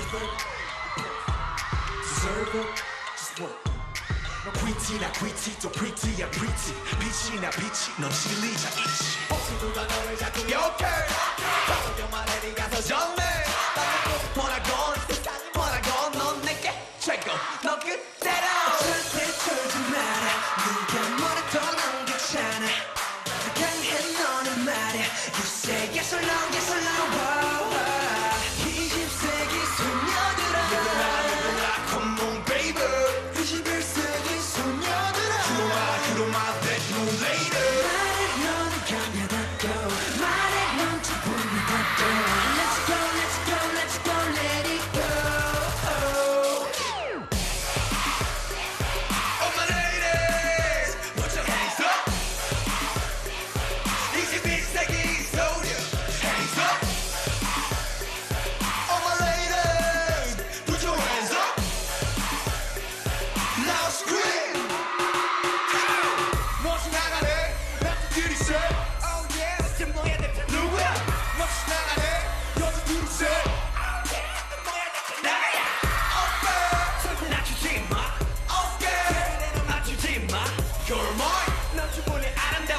deserve it. Deserve it. Just work. 너 귀티 나 pretty, 또 pretty 야 pretty Peachy, not peachy. 넌 실리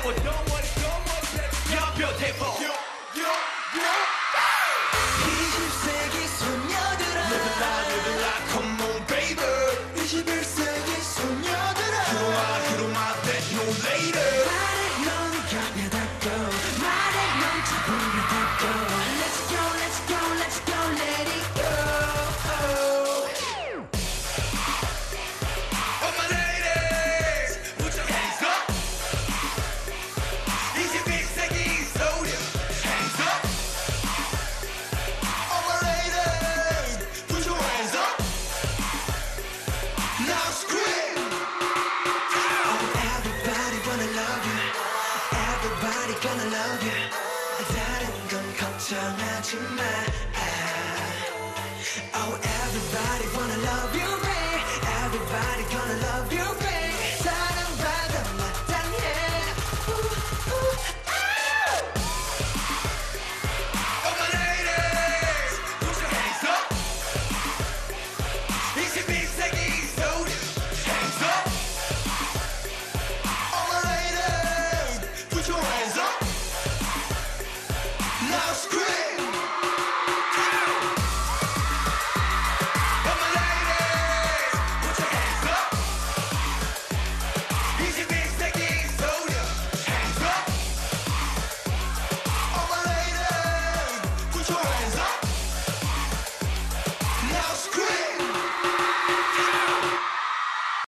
하고 You're beautiful 20세기 소녀들아 Live it up, live it up, come on baby 21세기 소녀들아 You are, you are my best, no later 말을 넘겨 몇 학교 말을 넘쳐 불러 괜찮아 너야 다른 건 걱정하지 마. Oh everybody wanna love you.